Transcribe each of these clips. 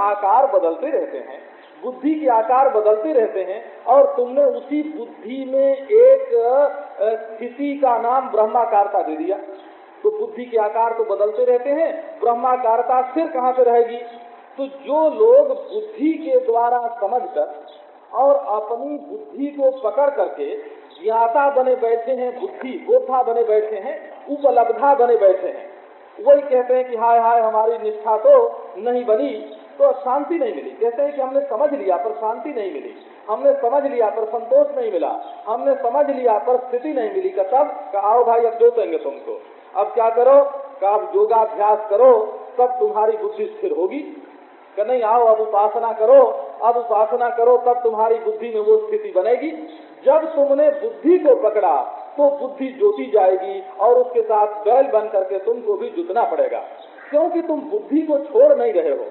आकार बदलते रहते हैं, बुद्धि के आकार बदलते रहते हैं, और तुमने उसी बुद्धि में एक स्थिति का नाम ब्रह्माकारता दे दिया। तो बुद्धि के आकार तो बदलते रहते हैं, ब्रह्माकारता फिर कहाँ पे रहेगी? तो जो लोग बुद्धि के द्वारा समझकर और अपनी बुद्धि को पकड़ करके ज्ञाता बने बैठे हैं, बुद्धि बोधा बने बैठे हैं, उपलब्धा बने बैठे हैं, वही कहते हैं कि हाय हाय, हमारी निष्ठा तो नहीं बनी। तो शांति नहीं मिली। कहते हैं कि हमने समझ लिया, पर शांति नहीं मिली। हमने समझ लिया, पर संतोष नहीं मिला। हमने समझ लिया, पर स्थिति नहीं मिली। का तब का आओ भाई, अब जोतेंगे तुमको। अब क्या करो? का अब योगाभ्यास करो, तब तुम्हारी बुद्धि स्थिर होगी। कि नहीं, आओ, अब उपासना करो। अब उपासना करो, तब तुम्हारी बुद्धि में वो स्थिति बनेगी। जब तुमने बुद्धि को पकड़ा तो बुद्धि जोती जाएगी और उसके साथ बैल बन करके तुमको भी जुटना पड़ेगा। क्योंकि तुम बुद्धि को छोड़ नहीं रहे हो।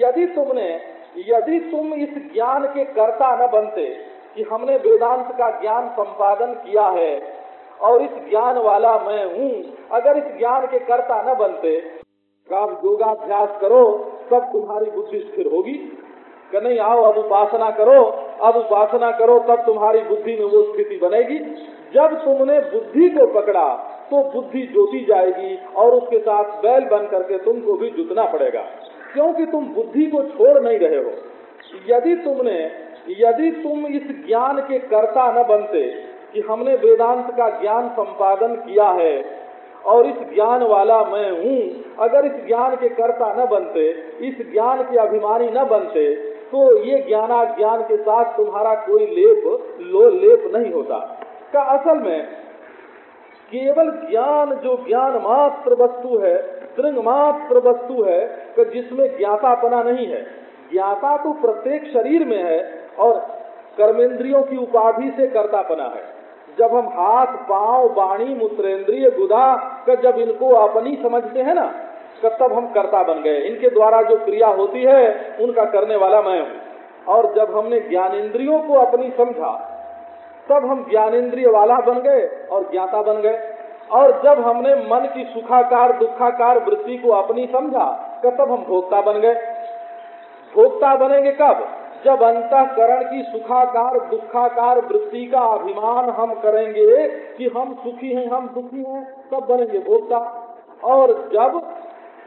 यदि तुमने, यदि तुम इस ज्ञान के कर्ता न बनते कि हमने वेदांत का ज्ञान संपादन किया है, और इस ज्ञान वाला मैं हूँ, अगर इस ज्ञान के कर्ता न बनते आप योगाभ्यास करो, तब तुम्हारी बुद्धि स्थिर होगी। कि नहीं, आओ, अब उपासना करो, अब उपासना करो, तब तुम्हारी बुद्धि में वो स्थिति बनेगी। जब तुमने बुद्धि को पकड़ा तो बुद्धि जोती जाएगी, और उसके साथ बैल बन करके तुमको भी जुटना पड़ेगा। क्योंकि तुम बुद्धि को छोड़ नहीं रहे हो। यदि तुमने, यदि तुम इस ज्ञान के कर्ता न बनते कि हमने वेदांत का ज्ञान संपादन किया है, और इस ज्ञान वाला मैं हूँ, अगर इस ज्ञान के कर्ता न बनते, इस ज्ञान के अभिमानी न बनते तो ये ज्ञाना ज्ञान के साथ तुम्हारा कोई लेप, लो, लेप नहीं होता। का असल में केवल ज्ञान जो ज्ञान मात्र वस्तु है दृंग मात्र वस्तु है कि जिसमें ज्ञातापना नहीं है। ज्ञाता तो प्रत्येक शरीर में है, और कर्मेंद्रियों की उपाधि से कर्तापना है। जब हम हाथ, पाँव बाणी मूत्रेंद्रिय, गुदा का जब इनको अपनी समझते हैं ना तब हम कर्ता बन गए। इनके द्वारा जो क्रिया होती है, उनका करने वाला मैं हूँ। और जब हमने ज्ञानेन्द्रियों को अपनी समझा, तब हम ज्ञानेन्द्रिय वाला बन गए और ज्ञाता बन गए। और जब हमने मन की सुखाकार, दुखाकार वृत्ति को अपनी समझा तब हम भोक्ता बन गए। भोक्ता बनेंगे कब? जब अंतकरण की सुखाकार, दुखाकार वृत्ति का अभिमान हम करेंगे कि हम सुखी हैं, हम दुखी हैं, तब बनेंगे भोक्ता। और जब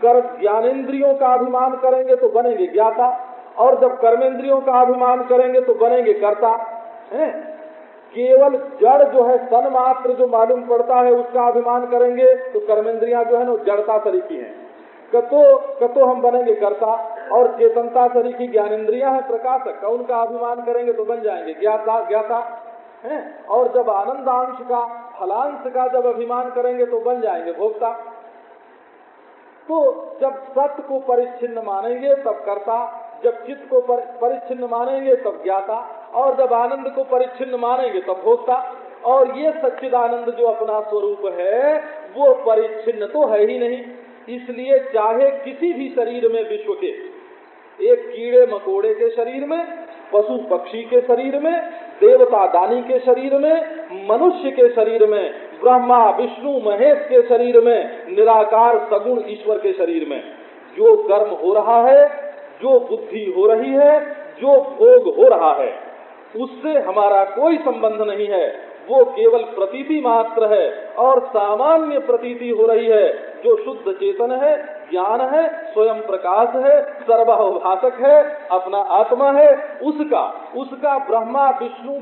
कर ज्ञानेन्द्रियों का अभिमान करेंगे तो बनेंगे ज्ञाता। और जब कर्मेंद्रियों का अभिमान करेंगे तो बनेंगे कर्ता। है? केवल जड़ जो है सन मात्र जो मालूम पड़ता है, उसका अभिमान करेंगे तो कर्मेंद्रिया जो है ना जड़ता तरीकी है। कतो कतो हम बनेंगे कर्ता, और चेतनता तरीकी ज्ञानेन्द्रिया है, प्रकाशक उनका अभिमान करेंगे तो बन जाएँगे। ज्ञाता ज्ञाता, है? और जब आनंदांश का, फलांश का जब अभिमान करेंगे तो बन जाएँगे भोक्ता। तो जब सत्य को परिच्छिन्न मानेंगे, तब कर्ता, जब चित्त को परिच्छिन्न मानेंगे, तब ज्ञाता। और जब आनंद को परिच्छिन्न मानेंगे, तब भोक्ता और ये सच्चिदानंद जो अपना स्वरूप है, वो परिच्छिन्न तो है ही नहीं। इसलिए चाहे किसी भी शरीर में विश्व के, एक कीड़े मकोड़े के शरीर में, पशु पक्षी के शरीर में, देवता दानी के शरीर में, मनुष्य के शरीर में, ब्रह्मा, विष्णु, महेश के शरीर में, निराकार, सगुण ईश्वर के शरीर में, जो कर्म हो रहा है, जो बुद्धि हो रही है, जो भोग हो रहा है। उससे हमारा कोई संबंध नहीं है। वो केवल प्रतीति मात्र है और सामान्य प्रतीति हो रही है। जो शुद्ध चेतन है, ज्ञान है, स्वयं प्रकाश है सर्वभाषक है, अपना आत्मा है, उसका उसका ब्रह्मा, विष्णु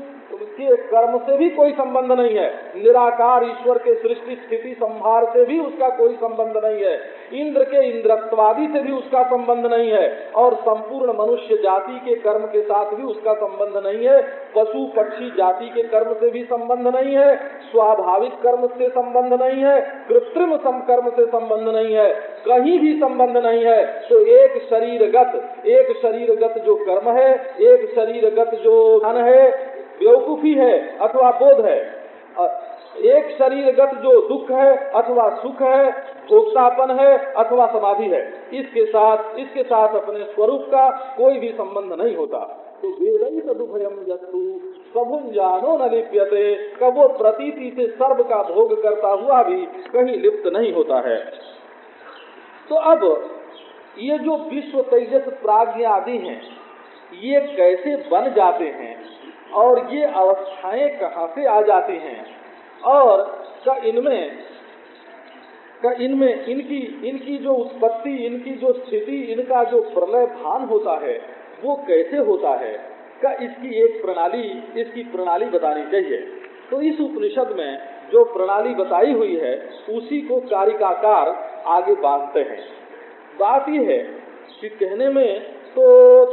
के कर्म से भी कोई संबंध नहीं है। निराकार ईश्वर के सृष्टि स्थिति संभार से भी उसका कोई संबंध नहीं है। इंद्र के इंद्रत्वादि से भी उसका संबंध नहीं है और संपूर्ण मनुष्य जाति के कर्म के साथ भी उसका संबंध नहीं है। पशु, पक्षी जाति के कर्म से भी संबंध नहीं है। स्वाभाविक कर्म से संबंध नहीं है। कृत्रिम संकर्म से संबंध नहीं है। कहीं भी संबंध नहीं है। तो एक शरीरगत एक शरीरगत जो कर्म है, एक शरीरगत जो धन है बेवकूफ़ी है अथवा बोध है। एक शरीरगत जो दुख है अथवा सुख है, भोक्तापन है अथवा समाधि है, इसके साथ इसके साथ अपने स्वरूप का कोई भी संबंध नहीं होता। तो वेदई तदुभयम जस्तु सबुन जानो न लिप्यते कब वो प्रतीति से सर्व का भोग करता हुआ भी कहीं लिप्त नहीं होता है। तो अब, ये जो विश्व तेजस प्राज्ञ आदि हैं, ये कैसे बन जाते हैं? और ये अवस्थाएँ कहाँ से आ जाती हैं? और का इनमें का इनमें इनकी इनकी जो उत्पत्ति, इनकी जो स्थिति, इनका जो प्रलय भान होता है, वो कैसे होता है? का इसकी एक प्रणाली, इसकी प्रणाली बतानी चाहिए। तो इस उपनिषद में जो प्रणाली बताई हुई है, उसी को कारिकाकार आगे बांधते हैं। बात यह है कि कहने में तो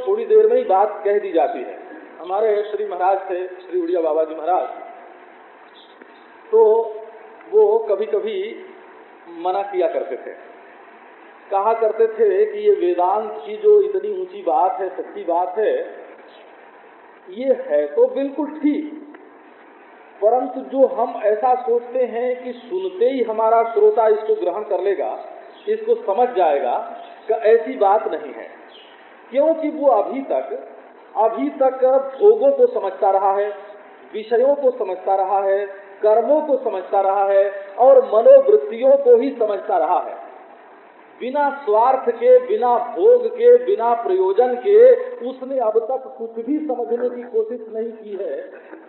थोड़ी देर में ही बात कह दी जाती है। हमारे श्री महाराज थे, श्री उड़िया बाबा जी महाराज। तो वो कभी कभी मना किया करते थे। कहा करते थे कि ये वेदांत की जो इतनी ऊँची बात है, सच्ची बात है, ये है तो बिल्कुल ठीक। परंतु जो हम ऐसा सोचते हैं कि सुनते ही हमारा श्रोता इसको ग्रहण कर लेगा, इसको समझ जाएगा कि ऐसी बात नहीं है। क्योंकि वो अभी तक अभी तक भोगों को समझता रहा है, विषयों को समझता रहा है, कर्मों को समझता रहा है और मनोवृत्तियों को ही समझता रहा है। बिना स्वार्थ के, बिना भोग के, बिना प्रयोजन के उसने अब तक कुछ भी समझने की कोशिश नहीं की है।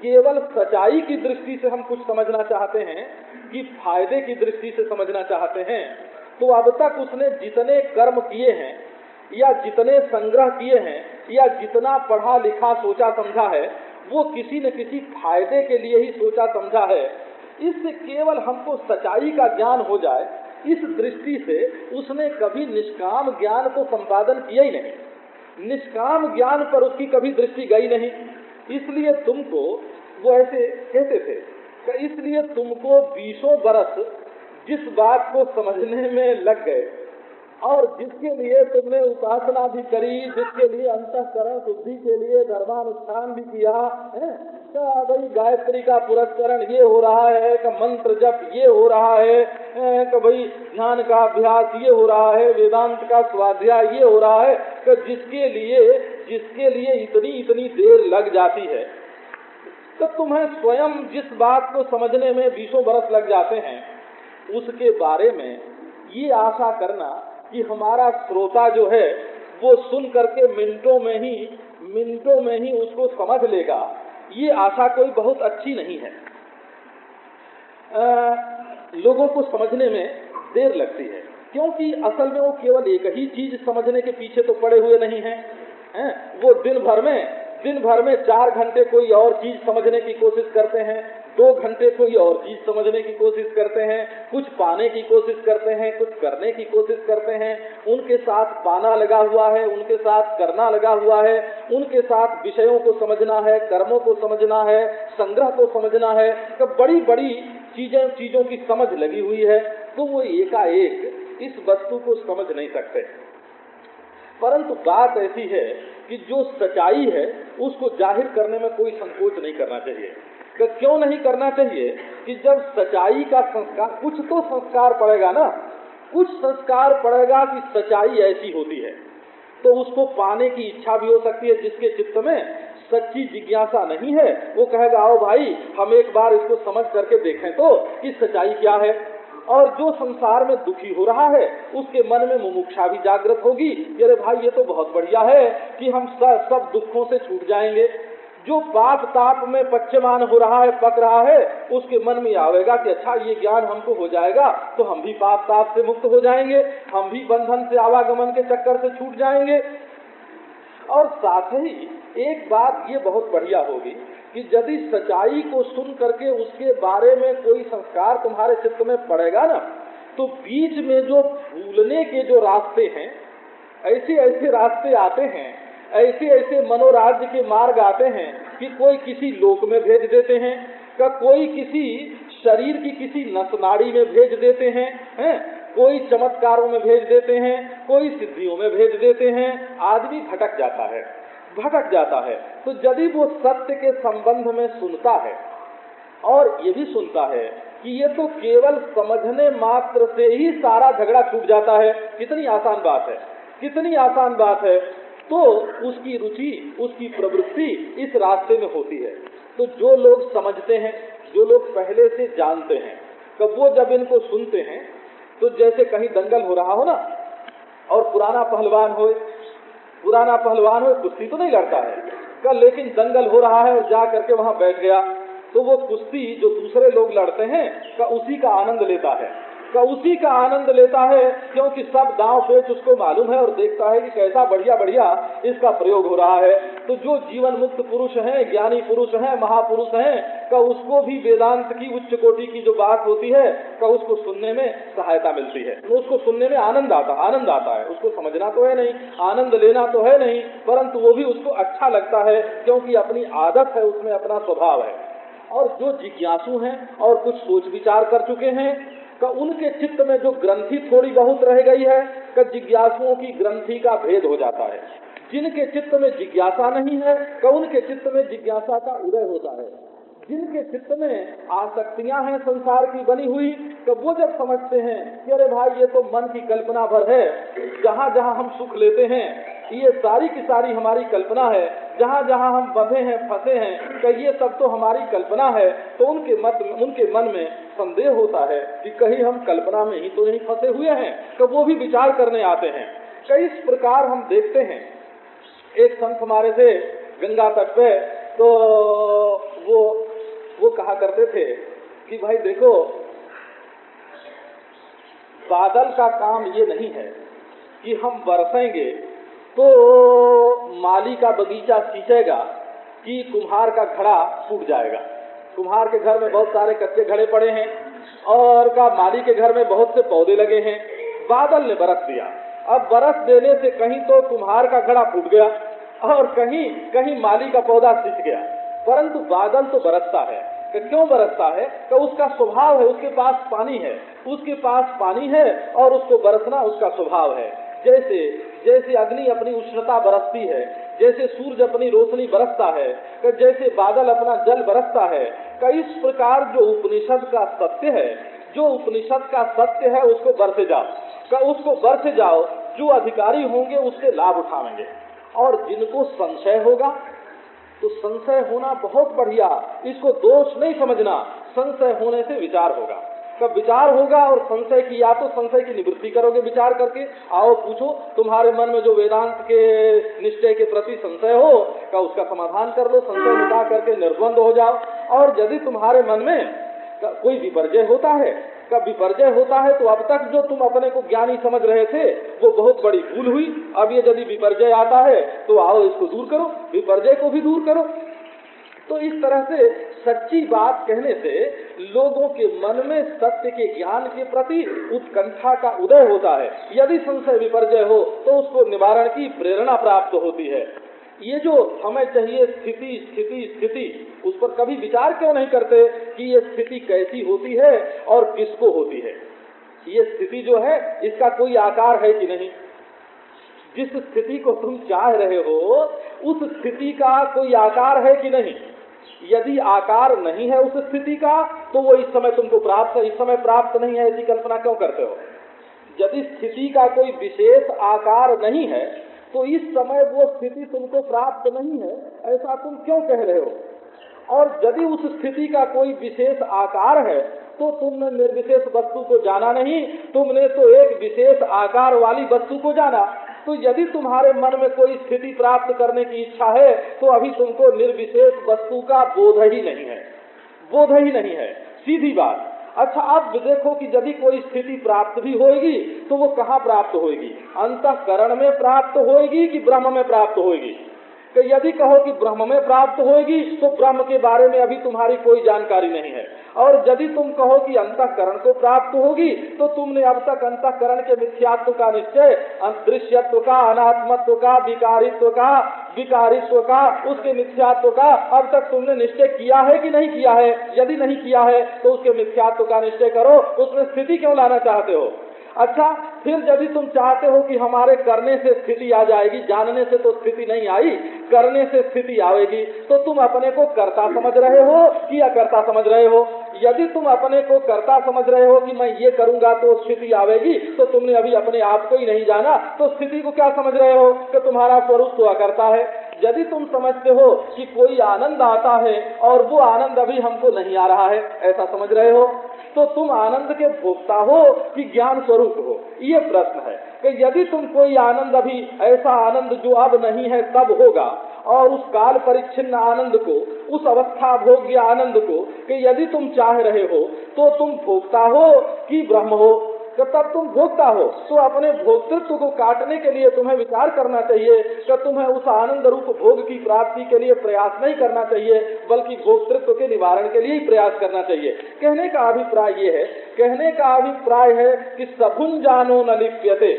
केवल सच्चाई की दृष्टि से हम कुछ समझना चाहते हैं कि फ़ायदे की दृष्टि से समझना चाहते हैं। तो अब तक उसने जितने कर्म किए हैं या जितने संग्रह किए हैं या जितना पढ़ा लिखा सोचा समझा है, वो किसी न किसी फ़ायदे के लिए ही सोचा समझा है। इससे केवल हमको सच्चाई का ज्ञान हो जाए, इस दृष्टि से उसने कभी निष्काम ज्ञान को संपादन किया ही नहीं। निष्काम ज्ञान पर उसकी कभी दृष्टि गई नहीं। इसलिए तुमको, वो ऐसे कहते थे इसलिए तुमको बीसों बरस जिस बात को समझने में लग गए और जिसके लिए तुमने उपासना भी करी, जिसके लिए अंतकरण शुद्धि के लिए धर्मानुष्ठान भी किया, है? भाई गायत्री का पुरस्करण ये हो रहा है, कि मंत्र जप ये हो रहा है? कि भाई ध्यान का अभ्यास ये हो रहा है, वेदांत का स्वाध्याय ये हो रहा है, कि जिसके लिए जिसके लिए इतनी इतनी देर लग जाती है। तो तुम्हें स्वयं जिस बात को समझने में बीसों बरस लग जाते हैं, उसके बारे में ये आशा करना कि हमारा श्रोता जो है वो सुन करके मिनटों में ही मिनटों में ही उसको समझ लेगा ये आशा कोई बहुत अच्छी नहीं है आ, लोगों को समझने में देर लगती है क्योंकि असल में वो केवल एक ही चीज़ समझने के पीछे तो पड़े हुए नहीं है, है? वो दिन भर में दिन भर में चार घंटे कोई और चीज़ समझने की कोशिश करते हैं दो घंटे कोई और चीज़ समझने की कोशिश करते हैं, कुछ पाने की कोशिश करते हैं, कुछ करने की कोशिश करते हैं। उनके साथ पाना लगा हुआ है, उनके साथ करना लगा हुआ है, उनके साथ विषयों को समझना है, कर्मों को समझना है, संग्रह को समझना है। तो बड़ी बड़ी चीज़ें, चीज़ों की समझ लगी हुई है तो वो एकाएक इस वस्तु को समझ नहीं सकते। परंतु बात ऐसी है कि जो सच्चाई है, उसको ज़ाहिर करने में कोई संकोच नहीं करना चाहिए। कि क्यों नहीं करना चाहिए कि जब सच्चाई का संस्कार कुछ तो संस्कार पड़ेगा ना। कुछ संस्कार पड़ेगा कि सच्चाई ऐसी होती है तो उसको पाने की इच्छा भी हो सकती है जिसके चित्त में सच्ची जिज्ञासा नहीं है। वो कहेगा आओ भाई हम एक बार इसको समझ करके देखें तो कि सच्चाई क्या है। और जो संसार में दुखी हो रहा है उसके मन में मुमुक्षा भी जागृत होगी। अरे भाई ये तो बहुत बढ़िया है कि हम सब, दुखों से छूट जाएँगे। जो पाप ताप में पच्चमान हो रहा है, पक रहा है, उसके मन में आवेगा कि अच्छा ये ज्ञान हमको हो जाएगा तो हम भी पाप ताप से मुक्त हो जाएँगे, हम भी बंधन से आवागमन के चक्कर से छूट जाएँगे। और साथ ही एक बात ये बहुत बढ़िया होगी कि यदि सच्चाई को सुन करके उसके बारे में कोई संस्कार तुम्हारे चित्त में पड़ेगा ना तो बीच में जो भूलने के जो रास्ते हैं, ऐसे ऐसे रास्ते आते हैं ऐसे ऐसे मनोराज्य के मार्ग आते हैं कि कोई किसी लोक में भेज देते हैं, का कोई किसी शरीर की किसी नसनाड़ी में भेज देते हैं हैं? कोई चमत्कारों में भेज देते हैं, कोई सिद्धियों में भेज देते हैं, आदमी भटक जाता है, भटक जाता है। तो यदि वो सत्य के संबंध में सुनता है, और ये भी सुनता है कि ये तो केवल समझने मात्र से ही सारा झगड़ा छूट जाता है, कितनी आसान बात है, कितनी आसान बात है। तो उसकी रुचि, उसकी प्रवृत्ति इस रास्ते में होती है। तो जो लोग समझते हैं, जो लोग पहले से जानते हैं, कब वो जब इनको सुनते हैं तो जैसे कहीं दंगल हो रहा हो ना, और पुराना पहलवान हो, पुराना पहलवान हो, कुश्ती तो नहीं लड़ता है। कल लेकिन दंगल हो रहा है और जा करके वहाँ बैठ गया तो वो कुश्ती जो दूसरे लोग लड़ते हैं, का उसी का आनंद लेता है। का उसी का आनंद लेता है, क्योंकि सब दांव पेच उसको मालूम है और देखता है कि कैसा बढ़िया बढ़िया इसका प्रयोग हो रहा है। तो जो जीवन मुक्त पुरुष हैं, ज्ञानी पुरुष हैं, महापुरुष हैं, का उसको भी वेदांत की, उच्च कोटि की जो बात होती है, का उसको सुनने में सहायता मिलती है। उसको सुनने में आनंद आता आनंद आता है। उसको समझना तो है नहीं, आनंद लेना तो है नहीं, परंतु वो भी उसको अच्छा लगता है, क्योंकि अपनी आदत है, उसमें अपना स्वभाव है। और जो जिज्ञासु हैं और कुछ सोच विचार कर चुके हैं का उनके चित्त में जो ग्रंथि थोड़ी बहुत रह गई है, का जिज्ञासुओं की ग्रंथि का भेद हो जाता है। जिनके चित्त में जिज्ञासा नहीं है, का उनके चित्त में जिज्ञासा का उदय होता है। जिनके चित्त में आसक्तियाँ हैं संसार की बनी हुई तो वो जब समझते हैं कि अरे भाई, ये तो मन की कल्पना भर है, जहाँ जहाँ हम सुख लेते हैं, ये सारी की सारी हमारी कल्पना है, जहाँ जहाँ हम बंधे हैं, फंसे हैं कि ये सब तो हमारी कल्पना है तो उनके मत, उनके मन में संदेह होता है कि कहीं हम कल्पना में ही तो नहीं फंसे हुए हैं तो वो भी विचार करने आते हैं। कई इस प्रकार हम देखते हैं, एक संत हमारे थे, गंगा तट पे तो वो वो कहा करते थे कि भाई देखो, बादल का काम ये नहीं है कि हम बरसेंगे तो माली का बगीचा सींचेगा कि कुम्हार का घड़ा फूट जाएगा। कुम्हार के घर में बहुत सारे कच्चे घड़े पड़े हैं और का माली के घर में बहुत से पौधे लगे हैं। बादल ने बरस दिया। अब बरस देने से कहीं तो कुम्हार का घड़ा फूट गया और कहीं कहीं माली का पौधा सींच गया। परंतु बादल तो बरसता है। कि क्यों बरसता है? तो उसका स्वभाव है, उसके पास पानी है। उसके पास पानी है और उसको बरसना उसका स्वभाव है। जैसे जैसे अग्नि अपनी उष्णता बरसती है, जैसे सूरज अपनी रोशनी बरसता है कि जैसे बादल अपना जल बरसता है का इस प्रकार जो उपनिषद का सत्य है, जो उपनिषद का सत्य है, उसको बरसे जाओ। का उसको बरसे जाओ, जो अधिकारी होंगे उससे लाभ उठाएँगे और जिनको संशय होगा तो संशय होना बहुत बढ़िया, इसको दोष नहीं समझना। संशय होने से विचार होगा। का विचार होगा और संशय की या तो संशय की निवृत्ति करोगे विचार करके, आओ पूछो, तुम्हारे मन में जो वेदांत के निश्चय के प्रति संशय हो का उसका समाधान कर लो, संशय मिटा करके निर्द्वंद हो जाओ। और यदि तुम्हारे मन में कोई विपर्जय होता है का विपर्जय होता है तो अब तक जो तुम अपने को ज्ञानी समझ रहे थे, वो बहुत बड़ी भूल हुई। अब ये यदि विपर्जय आता है तो आओ इसको दूर करो, विपर्जय को भी दूर करो। तो इस तरह से सच्ची बात कहने से लोगों के मन में सत्य के ज्ञान के प्रति उत्कंठा का उदय होता है। यदि संशय विपर्जय हो तो उसको निवारण की प्रेरणा प्राप्त होती है। ये जो हमें चाहिए स्थिति स्थिति स्थिति, उस पर कभी विचार क्यों नहीं करते कि ये स्थिति कैसी होती है और किसको होती है? ये स्थिति जो है, इसका कोई आकार है कि नहीं? जिस स्थिति को तुम चाह रहे हो, उस स्थिति का कोई आकार है कि नहीं? यदि आकार नहीं है उस स्थिति का तो वो इस समय तुमको प्राप्त, इस समय प्राप्त नहीं है, ऐसी कल्पना क्यों करते हो? यदि स्थिति का कोई विशेष आकार नहीं है तो इस समय वो स्थिति तुमको प्राप्त नहीं है, ऐसा तुम क्यों कह रहे हो? और यदि उस स्थिति का कोई विशेष आकार है तो तुमने निर्विशेष वस्तु को जाना नहीं, तुमने तो एक विशेष आकार वाली वस्तु को जाना। तो यदि तुम्हारे मन में कोई स्थिति प्राप्त करने की इच्छा है तो अभी तुमको निर्विशेष वस्तु का बोध ही नहीं है। बोध ही नहीं है। सीधी बात। अच्छा आप देखो कि यदि कोई स्थिति प्राप्त भी होगी तो वो कहाँ प्राप्त होगी अंतकरण में प्राप्त होगी कि ब्रह्म में प्राप्त होगी कि यदि कहो कि ब्रह्म में प्राप्त होगी तो ब्रह्म के बारे में अभी तुम्हारी कोई जानकारी नहीं है। और यदि तुम कहो कि अंतकरण को प्राप्त होगी तो तुमने अब तक अंतकरण के मिथ्यात्व का निश्चय दृश्यत्व का, अनात्मत्व का, विकारित्व का विकारित्व का, उसके मिथ्यात्व का, अब तक तुमने निश्चय किया है कि नहीं किया है? यदि नहीं किया है तो उसके मिथ्यात्व का निश्चय करो, उसमें स्थिति क्यों लाना चाहते हो? अच्छा फिर यदि तुम चाहते हो कि हमारे करने से स्थिति आ जाएगी, जानने से तो स्थिति नहीं आई, करने से स्थिति आएगी तो तुम अपने को कर्ता समझ रहे हो कि अकर्ता समझ रहे हो? यदि तुम अपने को कर्ता समझ रहे हो कि मैं ये करूँगा तो स्थिति आवेगी तो तुमने अभी अपने आप को ही नहीं जाना तो स्थिति को क्या समझ रहे हो? कि तुम्हारा स्वरूप तो अकर्ता है। यदि तुम समझते हो कि कोई आनंद आता है और वो आनंद अभी हमको नहीं आ रहा है, ऐसा समझ रहे हो? तो तुम आनंद के भोक्ता हो कि ज्ञान स्वरूप हो? ये प्रश्न है कि यदि तुम कोई आनंद, अभी ऐसा आनंद जो अब नहीं है तब होगा? और उस काल परिच्छिन्न आनंद को, उस अवस्था भोग्य आनंद को कि यदि तुम चाह रहे हो तो तुम भोक्ता हो कि ब्रह्म हो? तो तब तुम भोगता हो। तो अपने भोक्तृत्व को काटने के लिए तुम्हें विचार करना चाहिए कि तुम्हें उस आनंद रूप भोग की प्राप्ति के लिए प्रयास नहीं करना चाहिए, बल्कि भोक्तृत्व के निवारण के लिए ही प्रयास करना चाहिए। कहने का अभिप्राय ये है, कहने का अभिप्राय है कि सभुन जानो न लिप्यते।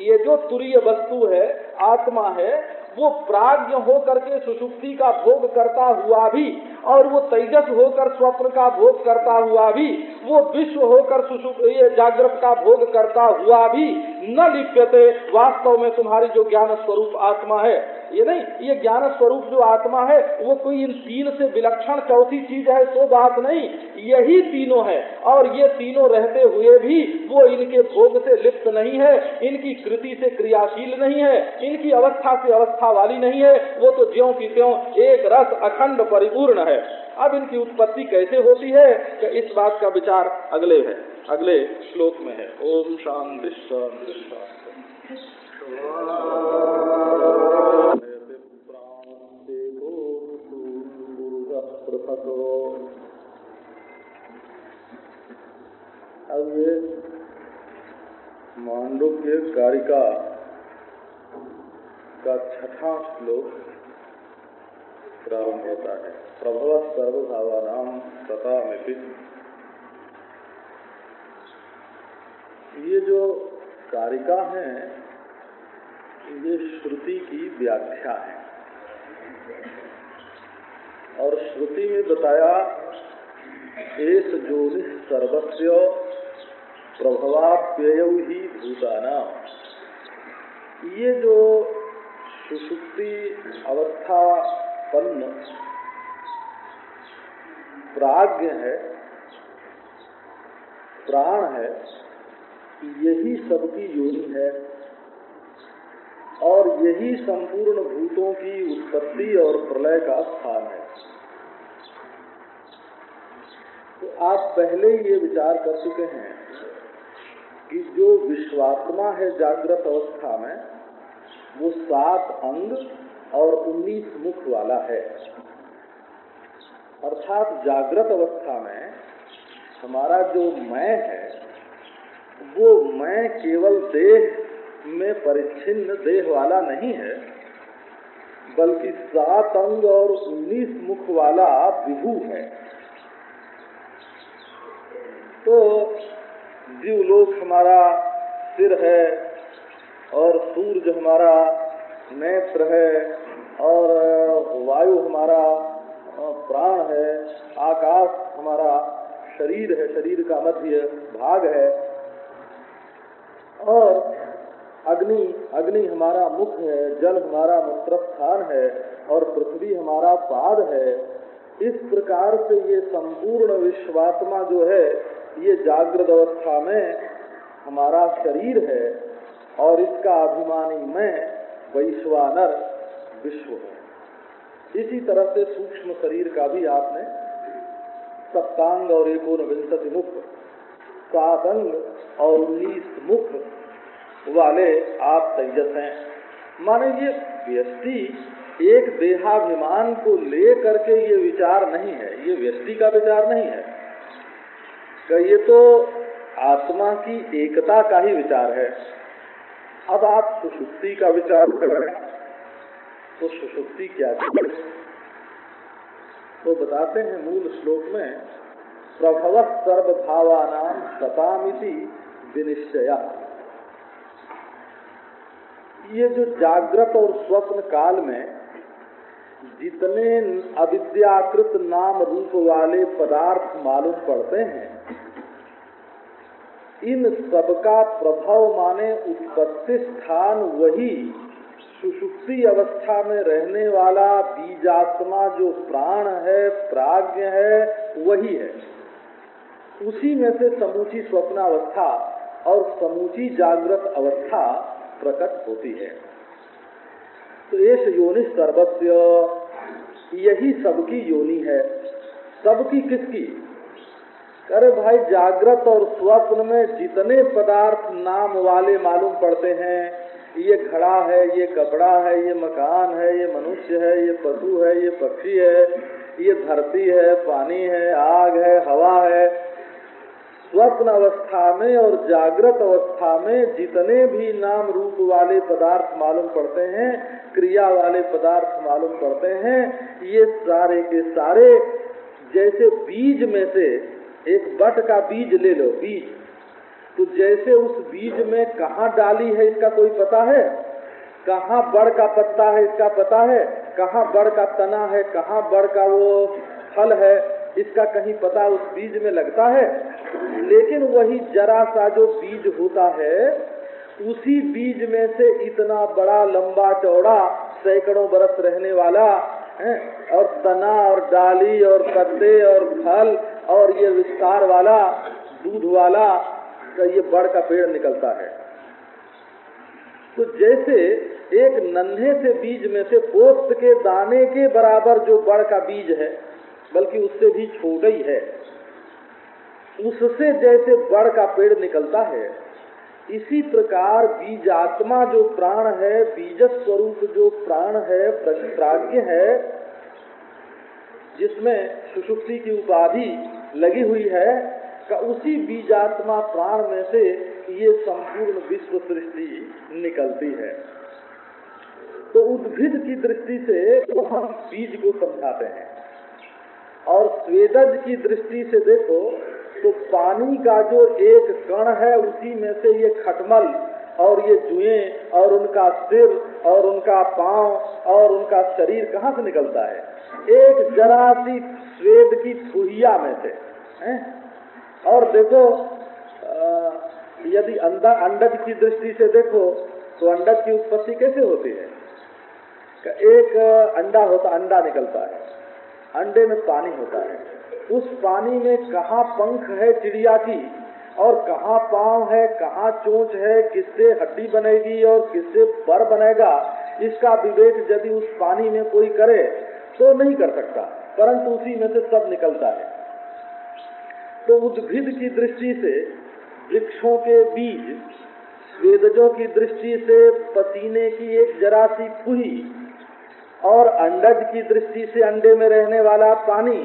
ये जो तुरीय वस्तु है, आत्मा है वो प्राग्ञ होकर के सुषुप्ति का भोग करता हुआ भी और वो तेजस होकर स्वप्न का भोग करता हुआ भी, वो विश्व होकर ये जागृत का भोग करता हुआ भी न लिप्यते। वास्तव में तुम्हारी जो ज्ञान स्वरूप आत्मा है ये नहीं, ये ज्ञान स्वरूप जो आत्मा है, वो कोई इन तीन से विलक्षण चौथी चीज़ है तो बात नहीं। यही तीनों है, और ये तीनों रहते हुए भी वो इनके भोग से लिप्त नहीं है, इनकी कृति से क्रियाशील नहीं है, इनकी अवस्था से अवस्था वाली नहीं है, वो तो ज्यो की त्यों एक रस अखंड परिपूर्ण है। अब इनकी उत्पत्ति कैसे होती है कि इस बात का विचार अगले है, अगले श्लोक में है। ओम शांति शांति शांति। अब ये मांडुक्य कारिका का छठा श्लोक प्रारंभ होता है। प्रभव सर्वभावानाम तथा ये जो कारिका है, ये श्रुति की व्याख्या है। और श्रुति में बताया एस जोनि सर्वस्व प्रभवाप्यय ही भूताना। ये जो सुषुप्ति अवस्था पन्न प्राज्ञ है, प्राण है, यही सबकी योनि है और यही संपूर्ण भूतों की उत्पत्ति और प्रलय का स्थान है तो आप पहले ही ये विचार कर चुके हैं कि जो विश्वात्मा है जागृत अवस्था में, वो सात अंग और उन्नीस मुख वाला है। अर्थात जागृत अवस्था में हमारा जो मैं है, वो मैं केवल देह में परिच्छिन्न देह वाला नहीं है, बल्कि सात अंग और उन्नीस मुख वाला विभू है। तो जीवलोक हमारा सिर है और सूर्य हमारा नेत्र है और वायु हमारा प्राण है, आकाश हमारा शरीर है, शरीर का मध्य भाग है। और अग्नि अग्नि हमारा मुख है, जल हमारा मूत्र स्थान है और पृथ्वी हमारा पाद है। इस प्रकार से ये संपूर्ण विश्वात्मा जो है ये जागृत अवस्था में हमारा शरीर है और इसका अभिमानी मैं वैश्वानर विश्व है। इसी तरह से सूक्ष्म शरीर का भी आपने सप्तांग और एकोन विंशति मुख सात अंग और उन्नीस मुख वाले आप तेजस हैं। माने ये व्यक्ति एक देहाभिमान को ले करके ये विचार नहीं है, ये व्यक्ति का विचार नहीं है। ये तो आत्मा की एकता का ही विचार है। अब आप सुषुप्ति का विचार करें तो सुषुप्ति क्या है तो बताते हैं मूल श्लोक में, प्रभव सर्वभावानाम सतामिति विनिश्चया। ये जो जागृत और स्वप्न काल में जितने अविद्याकृत नाम रूप वाले पदार्थ मालूम पड़ते हैं, इन सबका प्रभाव माने उत्पत्ति स्थान वही सुषुप्ति अवस्था में रहने वाला बीजात्मा जो प्राण है प्राज्ञ है, वही है। उसी में से समूची स्वप्नावस्था और समूची जागृत अवस्था प्रकट होती है। ये योनि सर्वस्व यही सबकी योनि है। सबकी किसकी? अरे भाई, जागृत और स्वप्न में जितने पदार्थ नाम वाले मालूम पड़ते हैं, ये घड़ा है, ये कपड़ा है, ये मकान है, ये मनुष्य है, ये पशु है, ये पक्षी है, ये धरती है, पानी है, आग है, हवा है स्वप्न अवस्था में और जागृत अवस्था में जितने भी नाम रूप वाले पदार्थ मालूम पड़ते हैं, क्रिया वाले पदार्थ मालूम पड़ते हैं, ये सारे के सारे जैसे बीज में से एक बट का बीज ले लो, बीज। तो जैसे उस बीज में कहाँ डाली है इसका कोई पता है? कहाँ बड़ का पत्ता है इसका पता है? कहाँ बड़ का तना है? कहाँ बड़ का वो फल है? इसका कहीं पता उस बीज में लगता है? लेकिन वही जरा सा जो बीज होता है, उसी बीज में से इतना बड़ा लंबा चौड़ा सैकड़ों बरस रहने वाला, है, और तना, और डाली, और पत्ते, और फल, और ये विस्तार वाला, दूध वाला, का ये बड़ का पेड़ निकलता है। तो जैसे एक नन्हे से बीज में से पोस्त के दाने के बराबर जो बड़ का बीज है, बल्कि उससे भी छोटा ही है उससे जैसे बड़ का पेड़ निकलता है, इसी प्रकार बीजात्मा जो प्राण है बीज स्वरूप जो प्राण है प्राज्ञ है, जिसमें सुषुप्ति की उपाधि लगी हुई है, का उसी बीजात्मा प्राण में से ये संपूर्ण विश्व सृष्टि निकलती है। तो उद्भिद की दृष्टि से तो हम बीज को समझाते हैं। और स्वेदज की दृष्टि से देखो तो पानी का जो एक कण है, उसी में से ये खटमल और ये जुए और उनका सिर और उनका पाँव और उनका शरीर कहाँ से निकलता है? एक जरा सी स्वेद की फुहिया में से, है? और देखो यदि अंडा, अंडज की दृष्टि से देखो तो अंडज की उत्पत्ति कैसे होती है? एक अंडा होता, अंडा निकलता है। अंडे में पानी होता है। उस पानी में कहा पंख है चिड़िया की और कहाँ पाँव है, कहाँ चोंच है, किससे हड्डी बनेगी और किससे पर बनेगा, इसका विवेक यदि उस पानी में कोई करे तो नहीं कर सकता, परंतु उसी में से सब निकलता है। तो उद्भिद की दृष्टि से, वृक्षों के बीज वेदजों की दृष्टि से, पसीने की एक जरा सी फुही और अंडज की दृष्टि से अंडे में रहने वाला पानी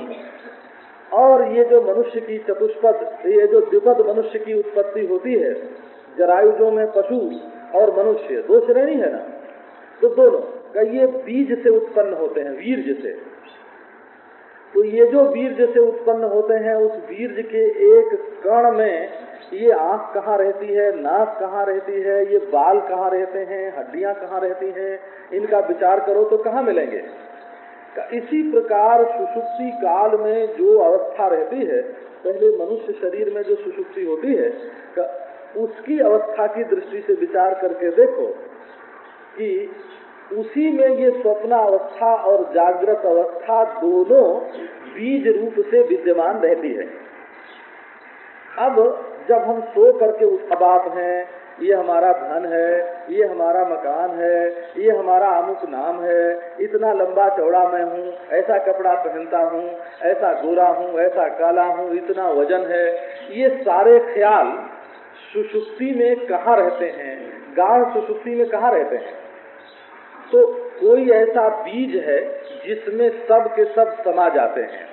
और ये जो मनुष्य की चतुष्पद, ये जो द्विपद मनुष्य की उत्पत्ति होती है, जरायुजों में पशु और मनुष्य, दो श्रेणी है ना? तो दोनों का ये बीज से उत्पन्न होते हैं वीर्ज से। तो ये जो वीर्ज से उत्पन्न होते हैं, उस वीर्ज के एक कण में ये आँख कहाँ रहती है, नाक कहाँ रहती है, ये बाल कहाँ रहते हैं, हड्डियाँ कहाँ रहती हैं, इनका विचार करो तो कहाँ मिलेंगे? इसी प्रकार सुषुप्ति काल में जो अवस्था रहती है, पहले मनुष्य शरीर में जो सुषुप्ति होती है उसकी अवस्था की दृष्टि से विचार करके देखो कि उसी में ये स्वप्न अवस्था और जागृत अवस्था दोनों बीज रूप से विद्यमान रहती है। अब जब हम सो करके उस बात हैं, ये हमारा धन है, ये हमारा मकान है, ये हमारा अमुक नाम है, इतना लंबा चौड़ा मैं हूँ, ऐसा कपड़ा पहनता हूँ, ऐसा गोरा हूँ, ऐसा काला हूँ, इतना वज़न है। ये सारे ख्याल सुषुप्ति में कहाँ रहते हैं? गाढ़ सुषुप्ति में कहाँ रहते हैं? तो कोई ऐसा बीज है जिसमें सब के सब समा जाते हैं।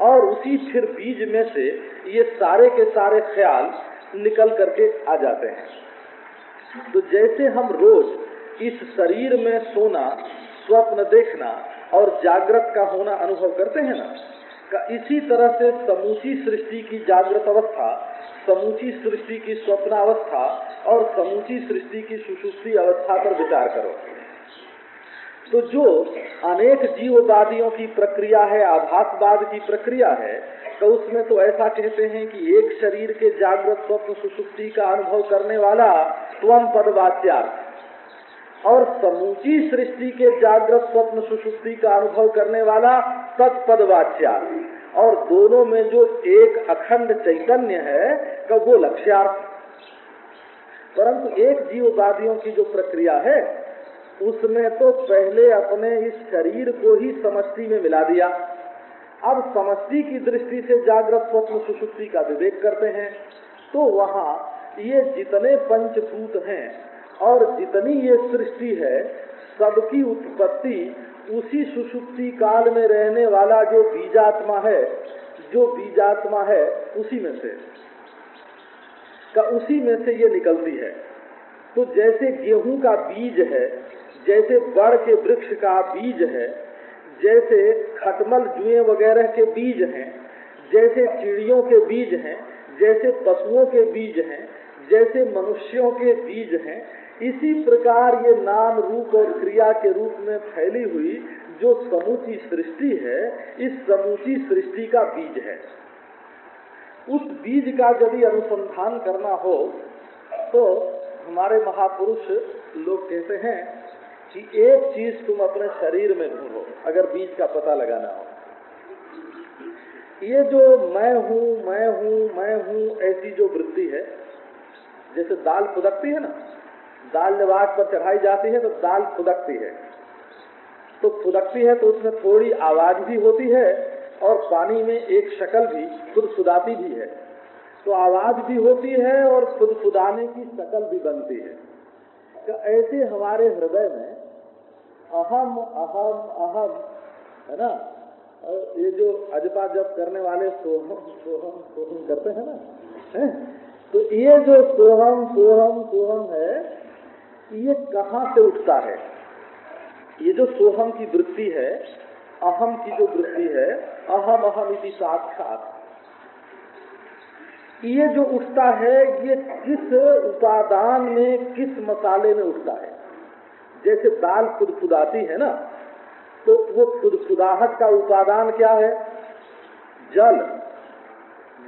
और उसी फिर बीज में से ये सारे के सारे ख्याल निकल करके आ जाते हैं। तो जैसे हम रोज इस शरीर में सोना, स्वप्न देखना और जागृत का होना अनुभव करते हैं ना, का इसी तरह से समूची सृष्टि की जागृत अवस्था, समूची सृष्टि की स्वप्न अवस्था और समूची सृष्टि की सुसुप्ति अवस्था पर विचार करो। तो जो अनेक जीववादियों की प्रक्रिया है, आभासवाद की प्रक्रिया है तो उसमें तो ऐसा कहते हैं कि एक शरीर के जागृत स्वप्न सुसुप्ति का अनुभव करने वाला स्वम पदवाच्यार्थ और समूची सृष्टि के जागृत स्वप्न सुसुप्ति का अनुभव करने वाला तत्पदवाच्यार्थ और दोनों में जो एक अखंड चैतन्य है का वो लक्ष्यार्थ। परंतु एक जीववादियों की जो प्रक्रिया है उसमें तो पहले अपने इस शरीर को ही समष्टि में मिला दिया। अब समष्टि की दृष्टि से जागृत स्वप्न सुषुप्ति का विवेक करते हैं तो वहाँ ये जितने पंचभूत हैं और जितनी ये सृष्टि है, सबकी उत्पत्ति उसी सुषुप्ति काल में रहने वाला जो बीजात्मा है, जो बीजात्मा है, उसी में से। का उसी में से ये निकलती है। तो जैसे गेहूँ का बीज है जैसे बड़ के वृक्ष का बीज है, जैसे खटमल जुए वगैरह के बीज हैं, जैसे चिड़ियों के बीज हैं, जैसे पशुओं के बीज हैं, जैसे मनुष्यों के बीज हैं, इसी प्रकार ये नाम रूप और क्रिया के रूप में फैली हुई जो समूची सृष्टि है, इस समूची सृष्टि का बीज है। उस बीज का यदि अनुसंधान करना हो तो हमारे महापुरुष लोग कहते हैं कि एक चीज़ तुम अपने शरीर में ढूंढो अगर बीज का पता लगाना हो। ये जो मैं हूँ मैं हूँ मैं हूँ, ऐसी जो वृत्ति है, जैसे दाल खुदकती है ना, दाल जब आग पर चढ़ाई जाती है तो दाल खुदकती है। तो फुदकती है तो उसमें थोड़ी आवाज़ भी होती है और पानी में एक शक्ल भी खुद फुदाती भी है। तो आवाज़ भी होती है और खुद फुदाने की शक्ल भी बनती है। तो ऐसे हमारे हृदय में अहम अहम अहम, है ना? और ये जो अजपा जप करने वाले सोहम सोहम सोहम करते हैं ना, है? तो ये जो सोहम सोहम सोहम है, ये कहाँ से उठता है? ये जो सोहम की वृत्ति है, अहम की जो वृत्ति है, अहम अहम इसी साक्षात। ये जो उठता है, ये किस उपादान में, किस मसाले में उठता है? जैसे दाल खुद खुदाती है ना तो वो खुद खुदाहट का उपादान क्या है? जल।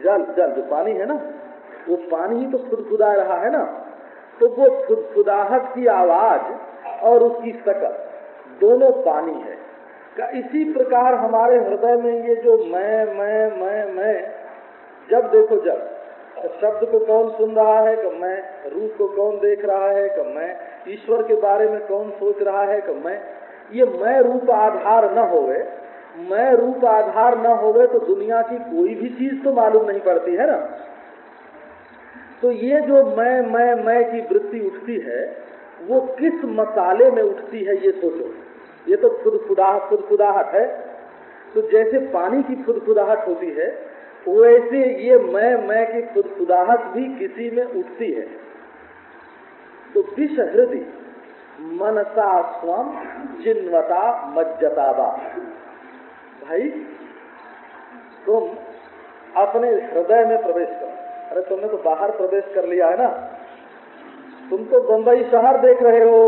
जल जल, जो पानी है ना, वो पानी ही तो खुद खुदा रहा है ना। तो वो खुद खुदाहट की आवाज़ और उसकी शकल, दोनों पानी है। का इसी प्रकार हमारे हृदय में ये जो मैं मैं मैं मैं, जब देखो जब शब्द को कौन सुन रहा है कि मैं रूप को कौन देख रहा है कि मैं ईश्वर के बारे में कौन सोच रहा है कि मैं, ये मैं रूप आधार न होवे, मैं रूप आधार न होवे तो दुनिया की कोई भी चीज़ तो मालूम नहीं पड़ती, है ना? तो ये जो मैं मैं मैं की वृत्ति उठती है, वो किस मसाले में उठती है ये सोचो। ये तो खुद खुदा खुद खुदाहट है। तो जैसे पानी की खुद होती है वैसे ये मैं मैं की खुद खुदाहट भी किसी में उठती है। तो विष हृदय मनसा स्वम चिन्वता मज्जताबा भाई, तुम अपने हृदय में प्रवेश करो। अरे तुमने तो बाहर प्रवेश कर लिया है ना। तुम तो बंबई शहर देख रहे हो।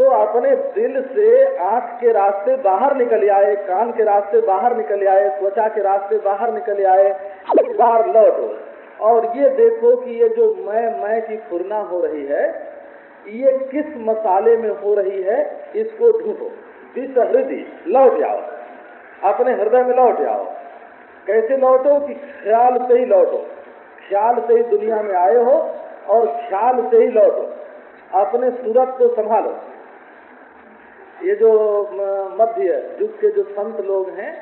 तो अपने दिल से आँख के रास्ते बाहर निकल आए, कान के रास्ते बाहर निकल आए, त्वचा के रास्ते बाहर निकल आए, बाहर लौटो और ये देखो कि ये जो मैं मैं की खुरना हो रही है, ये किस मसाले में हो रही है, इसको ढूंढो। विष हृदय, लौट जाओ। अपने हृदय में लौट जाओ। कैसे लौटो कि ख्याल से ही लौटो। ख्याल से ही दुनिया में आए हो और ख्याल से ही लौटो। अपने सूरत को संभालो। ये जो मध्य, युग के जो संत लोग हैं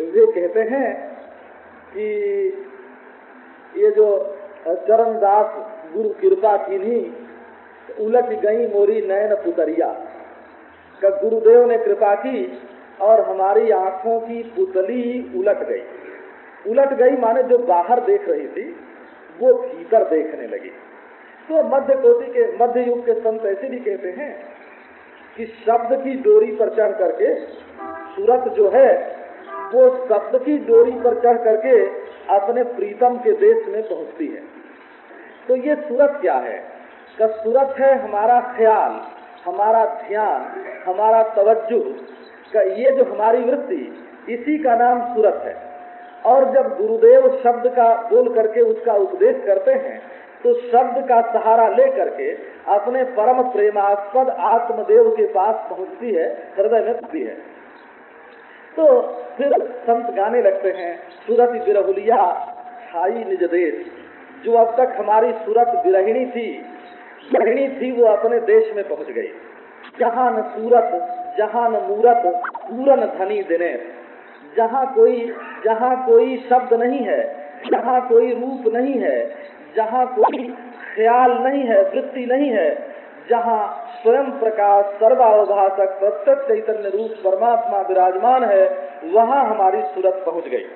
वे कहते हैं कि ये जो चरणदास गुरु कृपा की नहीं उलट गई मोरी नयन पुतरिया। का गुरुदेव ने कृपा की और हमारी आँखों की पुतली उलट गई। उलट गई माने जो बाहर देख रही थी, वो भीतर देखने लगी। तो मध्य कोटि के, मध्य युग के संत ऐसे भी कहते हैं कि शब्द की डोरी पर चढ़ करके, सूरत जो है, वो शब्द की डोरी पर चढ़ करके अपने प्रीतम के देश में पहुँचती है। तो ये सूरत क्या है? का सूरत है हमारा ख्याल, हमारा ध्यान, हमारा तवज्जो, का ये जो हमारी वृत्ति, इसी का नाम सूरत है। और जब गुरुदेव शब्द का बोल करके उसका उपदेश करते हैं तो शब्द का सहारा ले करके अपने परम प्रेमास्पद आत्मदेव के पास पहुँचती है, हृदय में पहुँचती है। तो फिर संत गाने लगते हैं, सूरत विरहुलिया छाई निज देश। जो अब तक हमारी सूरत विरहिणी थी विरहिणी थी वो अपने देश में पहुँच गई। जहाँ न सूरत, जहाँ न मूरत, पूरन धनी दिने। जहाँ कोई जहाँ कोई शब्द नहीं है, जहाँ कोई रूप नहीं है जहाँ कोई ख्याल नहीं है, वृत्ति नहीं है, जहाँ स्वयं प्रकाश सर्वावभाषक प्रत्यक्ष चैतन्य रूप परमात्मा विराजमान है, वहाँ हमारी सूरत पहुँच गई।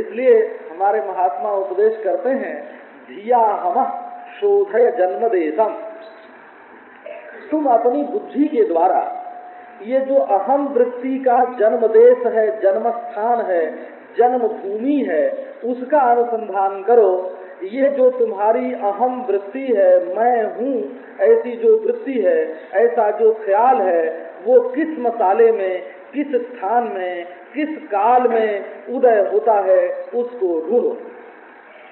इसलिए हमारे महात्मा उपदेश करते हैं, धिया हम शोधय जन्म देशम। तुम अपनी बुद्धि के द्वारा ये जो अहम वृत्ति का जन्म देश है, जन्म स्थान है, जन्म भूमि है, उसका अनुसंधान करो ये जो तुम्हारी अहम वृत्ति है, मैं हूँ, ऐसी जो वृत्ति है, ऐसा जो ख्याल है, वो किस मसाले में, किस स्थान में, किस काल में उदय होता है, उसको ढूंढो।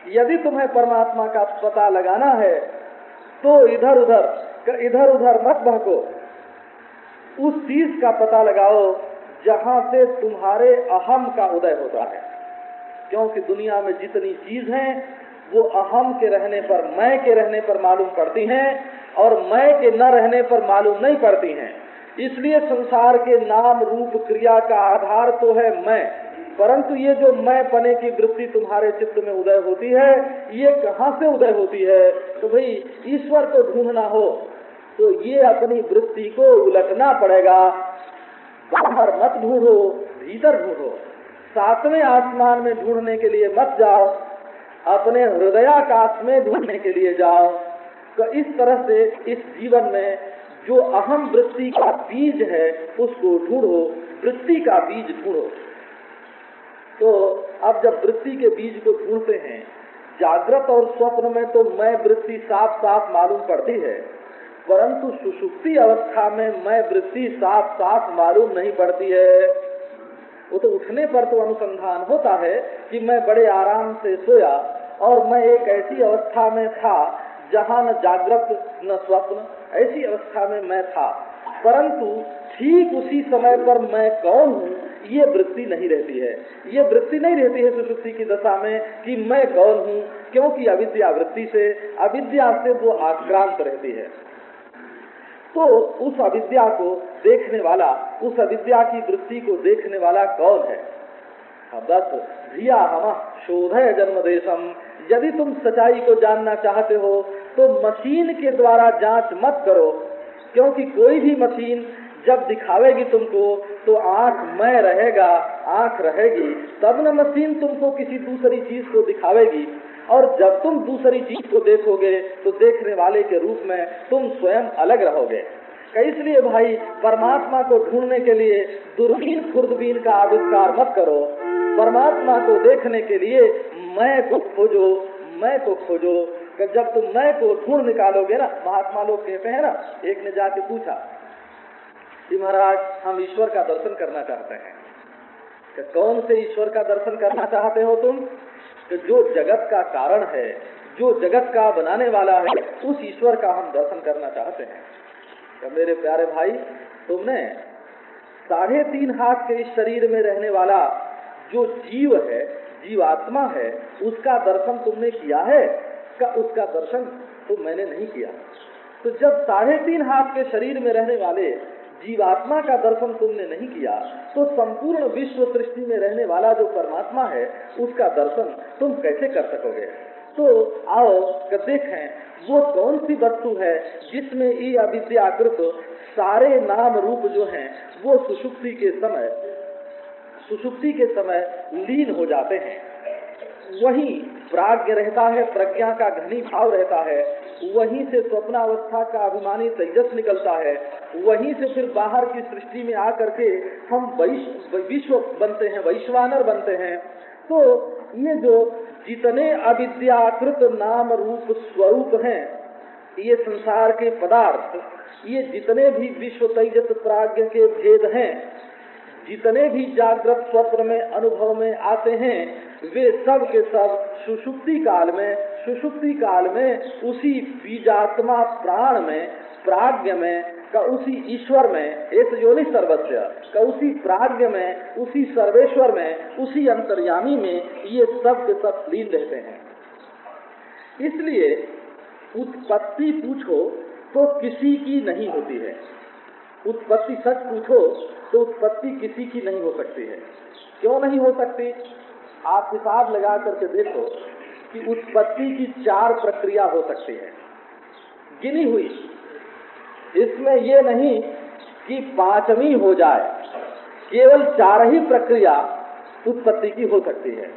यदि तुम्हें परमात्मा का पता लगाना है तो इधर उधर इधर उधर मत बहको। उस चीज़ का पता लगाओ, जहाँ से तुम्हारे अहम का उदय होता है। क्योंकि दुनिया में जितनी चीज़ हैं वो अहम के रहने पर, मैं के रहने पर मालूम पड़ती हैं और मैं के न रहने पर मालूम नहीं पड़ती हैं। इसलिए संसार के नाम रूप क्रिया का आधार तो है मैं। परंतु ये जो मैं पने की वृत्ति तुम्हारे चित्त में उदय होती है, ये कहाँ से उदय होती है? तो भाई, ईश्वर को ढूंढना हो तो ये अपनी वृत्ति को उलटना पड़ेगा। बाहर मत ढूंढो भीतर ढूंढो। सातवें आसमान में ढूँढने के लिए मत जाओ। अपने हृदयाकाश में ढूँढने के लिए जाओ। तो इस तरह से इस जीवन में जो अहम वृत्ति का बीज है, उसको ढूंढो, वृत्ति का बीज ढूंढो। तो अब जब वृत्ति के बीज को ढूंढते हैं, जागृत और स्वप्न में तो मैं वृत्ति साफ़ साफ़ मालूम पड़ती है, परंतु सुषुप्ति अवस्था में मैं वृत्ति साफ़ साफ़ मालूम नहीं पड़ती है। वो तो उठने पर तो अनुसंधान होता है कि मैं बड़े आराम से सोया और मैं एक ऐसी अवस्था में था जहाँ न जागृत, न स्वप्न, ऐसी अवस्था में मैं था। परंतु ठीक उसी समय पर मैं कौन हूँ, ये वृत्ति नहीं रहती है। ये वृत्ति नहीं रहती है सुषुप्ति की दशा में कि मैं कौन हूँ, क्योंकि अविद्या वृत्ति से, अविद्या से वो आक्रांत रहती है। तो उस अविद्या को देखने वाला, उस अविद्या की वृत्ति को देखने वाला कौन है? बस धिया हम, शोधय जन्म देशम। यदि तुम सच्चाई को जानना चाहते हो तो मशीन के द्वारा जाँच मत करो, क्योंकि कोई भी मशीन जब दिखावेगी तुमको तो आँख मैं रहेगा, आँख रहेगी। तब न मशीन तुमको किसी दूसरी चीज़ को दिखावेगी। और जब तुम दूसरी चीज़ को देखोगे तो देखने वाले के रूप में तुम स्वयं अलग रहोगे। इसलिए भाई, परमात्मा को ढूँढने के लिए दूरबीन, खुर्दबीन का आविष्कार मत करो। परमात्मा को देखने के लिए मैं को खोजो, मैं को खोजो। जब तुम मैं को ढूंढ निकालोगे ना, महात्मा लोग कहते हैं ना, एक ने जाके पूछा कि महाराज, हम ईश्वर का दर्शन करना चाहते हैं। कौन से ईश्वर का दर्शन करना चाहते हो तुम? जो जगत का कारण है, जो जगत का बनाने वाला है, उस ईश्वर का हम दर्शन करना चाहते हैं। तो मेरे प्यारे भाई, तुमने साढ़े तीन हाथ के इस शरीर में रहने वाला जो जीव है, जीवात्मा है, उसका दर्शन तुमने किया है? का उसका दर्शन तो मैंने नहीं किया। तो जब साढ़े तीन हाथ के शरीर में रहने वाले जीवात्मा का दर्शन तुमने नहीं किया तो संपूर्ण विश्व सृष्टि में रहने वाला जो परमात्मा है, उसका दर्शन तुम कैसे कर सकोगे? तो आओ देखें, वो कौन सी वस्तु है जिसमें ये अविद्याकृत सारे नाम रूप जो हैं, वो सुषुप्ति के समय, सुषुप्ति के समय लीन हो जाते हैं? वही प्राग्ञ रहता है, प्रज्ञा का घनी भाव रहता है। वहीं से स्वप्नावस्था का अभिमानी तेजस निकलता है। वहीं से फिर बाहर की सृष्टि में आकर के हम विश्व बनते हैं, वैश्वानर बनते हैं। तो ये जो जितने अविद्याकृत नाम रूप स्वरूप हैं, ये संसार के पदार्थ, ये जितने भी विश्व तेजस प्राज्ञ के भेद हैं जितने भी जागृत स्वप्न में, अनुभव में आते हैं, वे सब के सब सुषुप्ति काल में, सुषुप्ति काल में, उसी बीजात्मा प्राण में प्राग्ञ में, का उसी ईश्वर में, एक योनि सर्वस्व का उसी प्राग्ञ में, उसी सर्वेश्वर में, उसी अंतर्यामी में, ये सब के सब लीन रहते हैं। इसलिए उत्पत्ति पूछो तो किसी की नहीं होती है। उत्पत्ति सच पूछो तो उत्पत्ति किसी की नहीं हो सकती है। क्यों नहीं हो सकती? आप हिसाब लगा करके देखो कि उत्पत्ति की चार प्रक्रिया हो सकती है। गिनी हुई। इसमें ये नहीं कि पांचवी हो जाए, केवल चार ही प्रक्रिया उत्पत्ति की हो सकती है।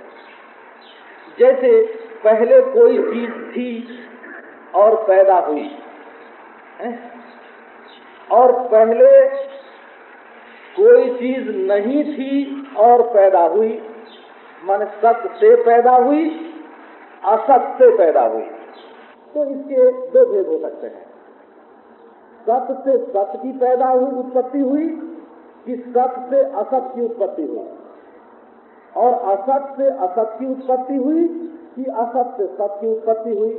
जैसे पहले कोई चीज़ थी और पैदा हुई, है? और पहले कोई चीज़ नहीं थी और पैदा हुई। मन सत से पैदा हुई असत से पैदा हुई। तो इसके दो भेद हो सकते हैं। सत से सत की पैदा हुई, उत्पत्ति हुई, कि सत से असत की उत्पत्ति हुई। और असत से असत की उत्पत्ति हुई, कि असत से सत की उत्पत्ति हुई।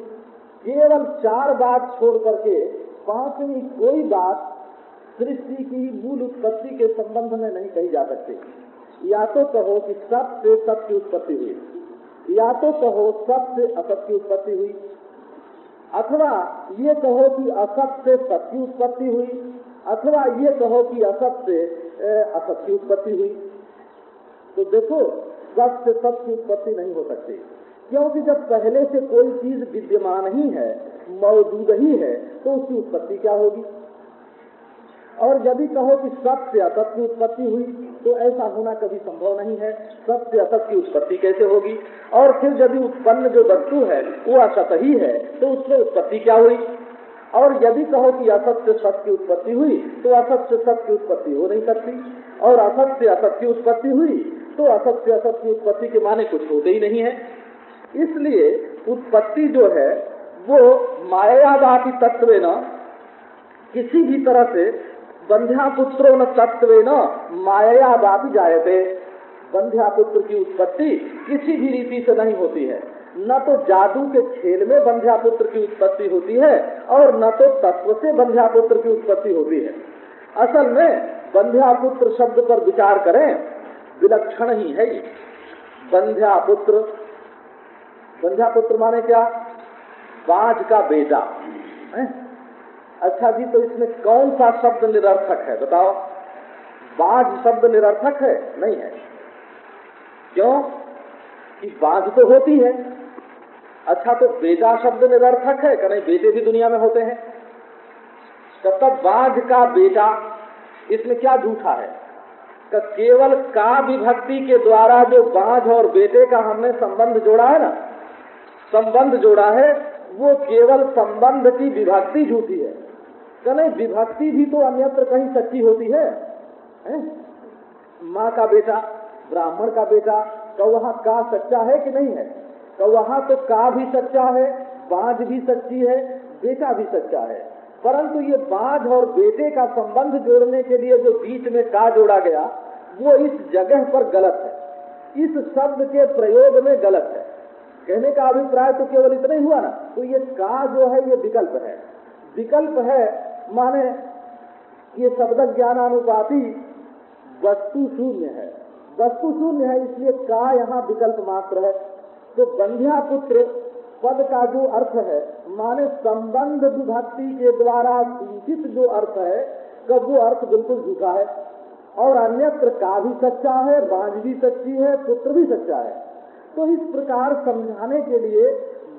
केवल चार बात छोड़ करके पांचवी कोई बात सृष्टि की मूल उत्पत्ति के संबंध में नहीं कही जा सकती। या तो कहो कि सत से सत की उत्पत्ति हुई, या तो कहो सत से असत की उत्पत्ति हुई, अथवा ये कहो कि असत से सत की उत्पत्ति हुई, अथवा ये कहो कि असत से असत की उत्पत्ति हुई। तो देखो सत से सत की उत्पत्ति नहीं हो सकती, क्योंकि जब पहले से कोई चीज़ विद्यमान ही है, मौजूद ही है तो उसकी उत्पत्ति क्या होगी? और यदि कहो कि सत से असत की उत्पत्ति हुई तो ऐसा होना कभी संभव नहीं है। सत से असत की उत्पत्ति कैसे होगी? और फिर यदि उत्पन्न जो वस्तु है, वो असत ही है तो उसमें उत्पत्ति क्या हुई? और यदि कहो कि असत से सत की उत्पत्ति हुई तो असत से सत की उत्पत्ति हो नहीं सकती। और असत से असत की उत्पत्ति हुई तो असत से असत की उत्पत्ति के माने कुछ होते ही नहीं है। इसलिए उत्पत्ति जो है, वो मायावादी तत्व न किसी भी तरह से बंध्या पुत्रो न तत्व न मायावादी जायते। बंध्या पुत्र की उत्पत्ति किसी भी रीति से नहीं होती है। न तो जादू के खेल में बंध्या पुत्र की उत्पत्ति होती है और न तो तत्व से बंध्या पुत्र की उत्पत्ति होती है। असल में बंध्या पुत्र शब्द पर विचार करें, विलक्षण ही है बंध्या पुत्र बंध्या पुत्र माने क्या? बाज का बेटा, है? अच्छा जी तो इसमें कौन सा शब्द निरर्थक है? बताओ। बाज शब्द निरर्थक है? नहीं है। क्यों? कि बाज तो होती है। अच्छा तो बेटा शब्द निरर्थक है? कि नहीं बेटे भी दुनिया में होते हैं। तब तक बाज का बेटा इसमें क्या झूठा है? तो केवल का विभक्ति के द्वारा जो बाज और बेटे का हमने संबंध जोड़ा है ना, संबंध जोड़ा है, वो केवल संबंध की विभक्ति झूठी है। क्या नहीं विभक्ति भी तो अन्यत्र कहीं सच्ची होती है, है? माँ का बेटा ब्राह्मण का बेटा वहाँ का सच्चा है कि नहीं है? वहाँ तो का भी सच्चा है बाज भी सच्ची है बेटा भी सच्चा है। परंतु ये बाज और बेटे का संबंध जोड़ने के लिए जो बीच में का जोड़ा गया वो इस जगह पर गलत है। इस शब्द के प्रयोग में गलत है। कहने का अभिप्राय तो केवल इतना ही हुआ ना। तो ये का जो है ये विकल्प है। विकल्प है माने ये शब्द ज्ञानानुपाति वस्तु शून्य है। वस्तु शून्य है, इसलिए का यहाँ विकल्प मात्र है। तो बंध्या पुत्र पद का जो अर्थ है, माने संबंध विभक्ति के द्वारा सूचित जो अर्थ है कब वो अर्थ बिल्कुल झूठा है। और अन्यत्र का भी सच्चा है, बांझ भी सच्ची है, पुत्र भी सच्चा है। तो इस प्रकार समझाने के लिए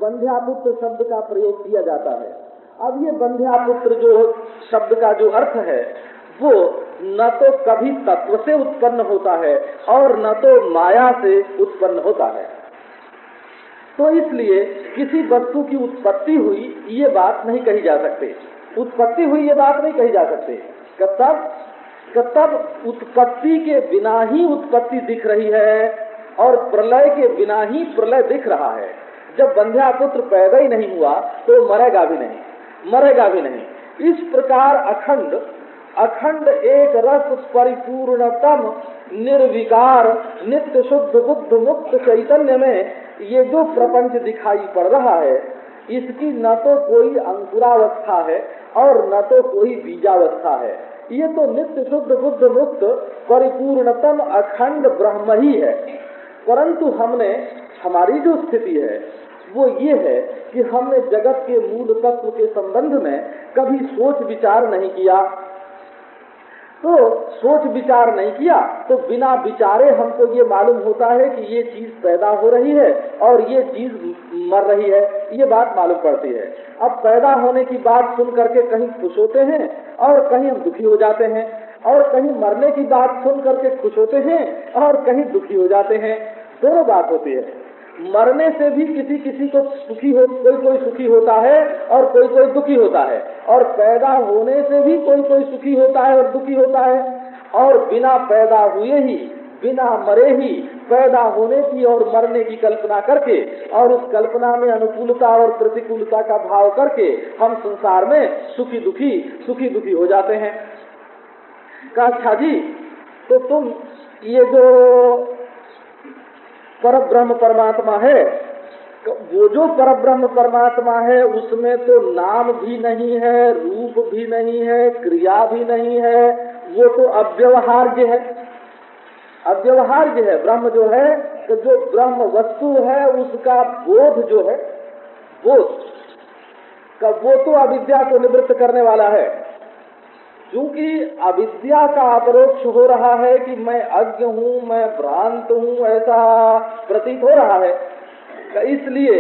बंध्या पुत्र शब्द का प्रयोग किया जाता है। अब ये बंध्यापुत्र जो शब्द का जो अर्थ है, वो न तो कभी तत्व से उत्पन्न होता है और न तो माया से उत्पन्न होता है। तो इसलिए किसी वस्तु की उत्पत्ति हुई, ये बात नहीं कही जा सकती। उत्पत्ति हुई, ये बात नहीं कही जा सकती। तब तब उत्पत्ति के बिना ही उत्पत्ति दिख रही है और प्रलय के बिना ही प्रलय दिख रहा है। जब बंध्या पुत्र पैदा ही नहीं हुआ तो मरेगा भी नहीं। मरेगा भी नहीं। इस प्रकार अखंड अखंड एक रस परिपूर्णतम, निर्विकार, नित्य शुद्ध, बुद्ध मुक्त चैतन्य में ये जो प्रपंच दिखाई पड़ रहा है, इसकी न तो कोई अंकुरावस्था है और न तो कोई बीजावस्था है। ये तो नित्य शुद्ध, बुद्ध मुक्त, परिपूर्णतम अखंड ब्रह्म ही है। परंतु हमने, हमारी जो स्थिति है वो ये है कि हमने जगत के मूल तत्व के संबंध में कभी सोच विचार नहीं किया। तो सोच विचार नहीं किया तो बिना विचारे हमको ये मालूम होता है कि ये चीज़ पैदा हो रही है और ये चीज़ मर रही है। ये बात मालूम पड़ती है। अब पैदा होने की बात सुन करके कहीं खुश होते हैं और कहीं हम दुखी हो जाते हैं, और कहीं मरने की बात सुन करके खुश होते हैं और कहीं दुखी हो जाते हैं। दोनों बात होती है। मरने से भी किसी किसी को सुखी हो, कोई कोई सुखी होता है और कोई कोई दुखी होता है। और पैदा होने से भी कोई कोई सुखी होता है और दुखी होता है। और बिना पैदा हुए ही, बिना मरे ही, पैदा होने की और मरने की कल्पना करके और उस कल्पना में अनुकूलता और प्रतिकूलता का भाव करके हम संसार में सुखी दुखी सुखी दुखी हो जाते हैं। अच्छा जी तो तुम ये जो पर ब्रह्म परमात्मा है। तो वो जो पर ब्रह्म परमात्मा है, उसमें तो नाम भी नहीं है, रूप भी नहीं है, क्रिया भी नहीं है, वो तो अव्यवहार्य है। अव्यवहार्य है, ब्रह्म जो है तो जो ब्रह्म वस्तु है, उसका बोध जो है, बोध, का वो तो अविद्या को निवृत्त करने वाला है। क्योंकि अविद्या का अपरोक्ष हो रहा है कि मैं अज्ञ हूँ, मैं भ्रांत हूँ, ऐसा प्रतीत हो रहा है। इसलिए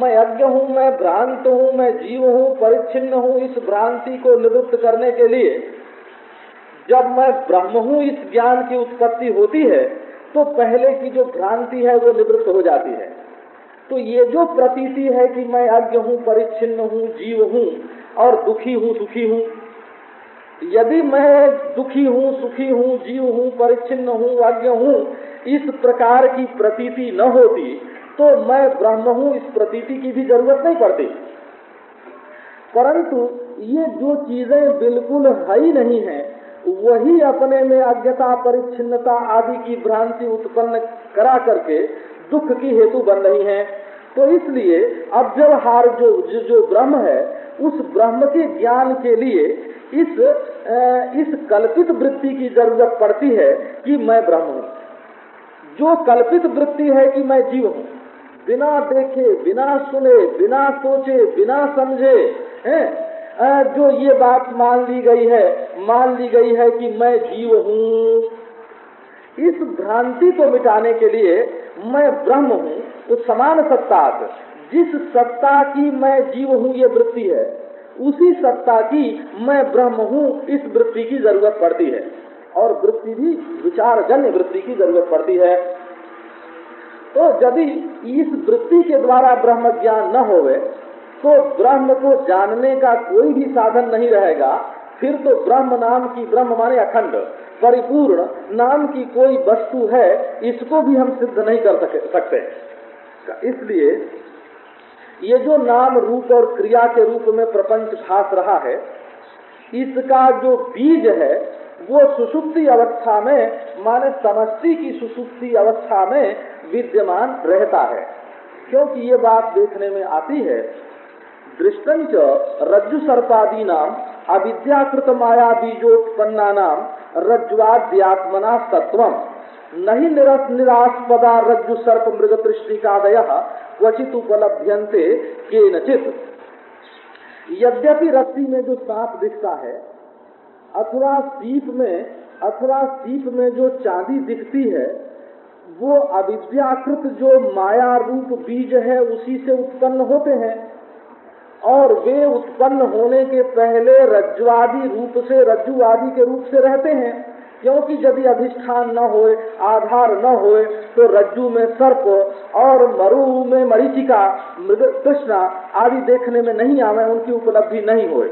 मैं अज्ञ हूँ, मैं भ्रांत हूँ, मैं जीव हूँ, परिच्छिन्न हूँ इस भ्रांति को निवृत्त करने के लिए। जब मैं ब्रह्म हूँ, इस ज्ञान की उत्पत्ति होती है तो पहले की जो भ्रांति है, वो निवृत्त हो जाती है। तो ये जो प्रतीति है कि मैं अज्ञ हूँ, परिच्छिन्न हूँ, जीव हूँ और दुखी हूँ, सुखी हूँ यदि मैं दुखी हूँ, सुखी हूँ, जीव हूँ, परिच्छिन्न हूँ अज्ञ हूँ, इस प्रकार की प्रतीति न होती तो मैं ब्रह्म हूँ, इस प्रतीति की भी ज़रूरत नहीं पड़ती। परंतु ये जो चीज़ें बिल्कुल है ही नहीं है, वही अपने में अज्ञता, परिच्छिन्नता आदि की भ्रांति उत्पन्न करा करके दुख की हेतु बन रही है। तो इसलिए अब हार जो जो ब्रह्म है, उस ब्रह्म के ज्ञान के लिए इस इस कल्पित वृत्ति की ज़रूरत पड़ती है कि मैं ब्रह्म हूँ, जो कल्पित वृत्ति है कि मैं जीव हूँ, बिना देखे, बिना सुने, बिना सोचे, बिना समझे, हैं जो ये बात मान ली गई है, मान ली गई है कि मैं जीव हूँ, इस भ्रांति को मिटाने के लिए मैं ब्रह्म हूँ तो समान सत्ता जिस सत्ता की मैं जीव हूँ, ये वृत्ति है। उसी सत्ता की मैं ब्रह्म हूँ, इस वृत्ति की ज़रूरत पड़ती है। और वृत्ति भी विचार जन्य वृत्ति की ज़रूरत पड़ती है। तो यदि इस वृत्ति के द्वारा ब्रह्म ज्ञान न होवे तो ब्रह्म को जानने का कोई भी साधन नहीं रहेगा। फिर तो ब्रह्म नाम की, ब्रह्म माने अखंड, परिपूर्ण नाम की कोई वस्तु है, इसको भी हम सिद्ध नहीं कर सकते। इसलिए ये जो नाम रूप और क्रिया के रूप में प्रपंच भास रहा है, इसका जो बीज है, वो सुसुप्ति अवस्था में, माने समष्टि की सुसुप्ति अवस्था में विद्यमान रहता है। क्योंकि ये बात देखने में आती है, दृष्टंच रज्जु सर्पादी नाम अविद्याकृत माया बीजोत्पन्ना नाम रज्ज्वाद्यात्मना सत्वम नहीं निरस निरास्पदा रज्जु सर्प मृग तृष्टिकादय क्वचित उपलभ्यंते के नचित यद्यपि रस्सी में जो सांप दिखता है, अथवा सीप में अथवा सीप में जो चांदी दिखती है, वो अविद्याकृत जो माया रूप बीज है, उसी से उत्पन्न होते हैं। और वे उत्पन्न होने के पहले रज्जुआदि रूप से रज्जुआदि के रूप से रहते हैं। क्योंकि यदि अधिष्ठान न होए, आधार न होए तो रज्जू में सर्प और मरु में मरीचिका, मृग, कृष्णा आदि देखने में नहीं आवे, उनकी उपलब्धि नहीं होए।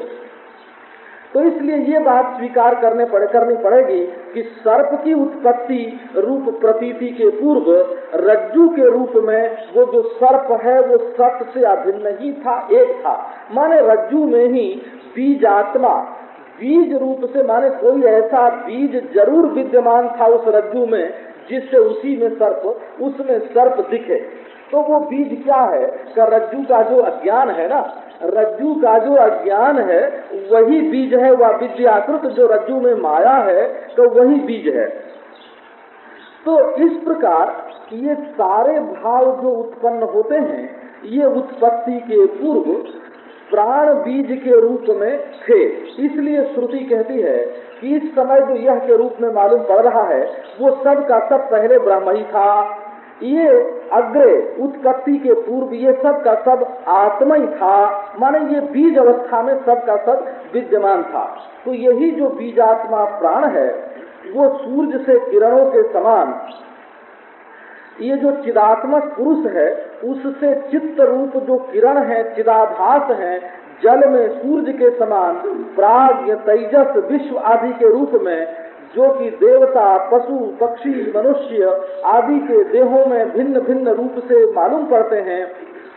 तो इसलिए ये बात स्वीकार करने पड़े, करनी पड़ेगी कि सर्प की उत्पत्ति रूप प्रतीति के पूर्व, रज्जु के रूप में वो जो सर्प है, वो सत से अभिन्न ही था, एक था। माने रज्जु में ही बीजात्मा बीज रूप से, माने कोई ऐसा बीज ज़रूर विद्यमान था उस रज्जु में, जिससे उसी में सर्प, उसमें सर्प दिखे। तो वो बीज क्या है? का रज्जु का जो अज्ञान है ना, रज्जु का जो अज्ञान है, वही बीज है, वह विद्याकृत जो रज्जु में माया है तो वही बीज है। तो इस प्रकार ये सारे भाव जो उत्पन्न होते हैं, ये उत्पत्ति के पूर्व प्राण बीज के रूप में थे। इसलिए श्रुति कहती है कि इस समय जो यह के रूप में मालूम पड़ रहा है, वो सब का सब पहले ब्रह्म ही था। ये अग्रे, उत्पत्ति के पूर्व ये सब का सब आत्मा ही था। माने ये बीज अवस्था में सब का सब विद्यमान था। तो यही जो बीजात्मा प्राण है, वो सूर्य से किरणों के समान ये जो चिदात्मक पुरुष है, उससे चित्त रूप जो किरण है, चिदाभास है, जल में सूर्य के समान प्राग तेजस, विश्व आदि के रूप में, जो कि देवता, पशु, पक्षी, मनुष्य आदि के देहों में भिन्न भिन्न रूप से मालूम पड़ते हैं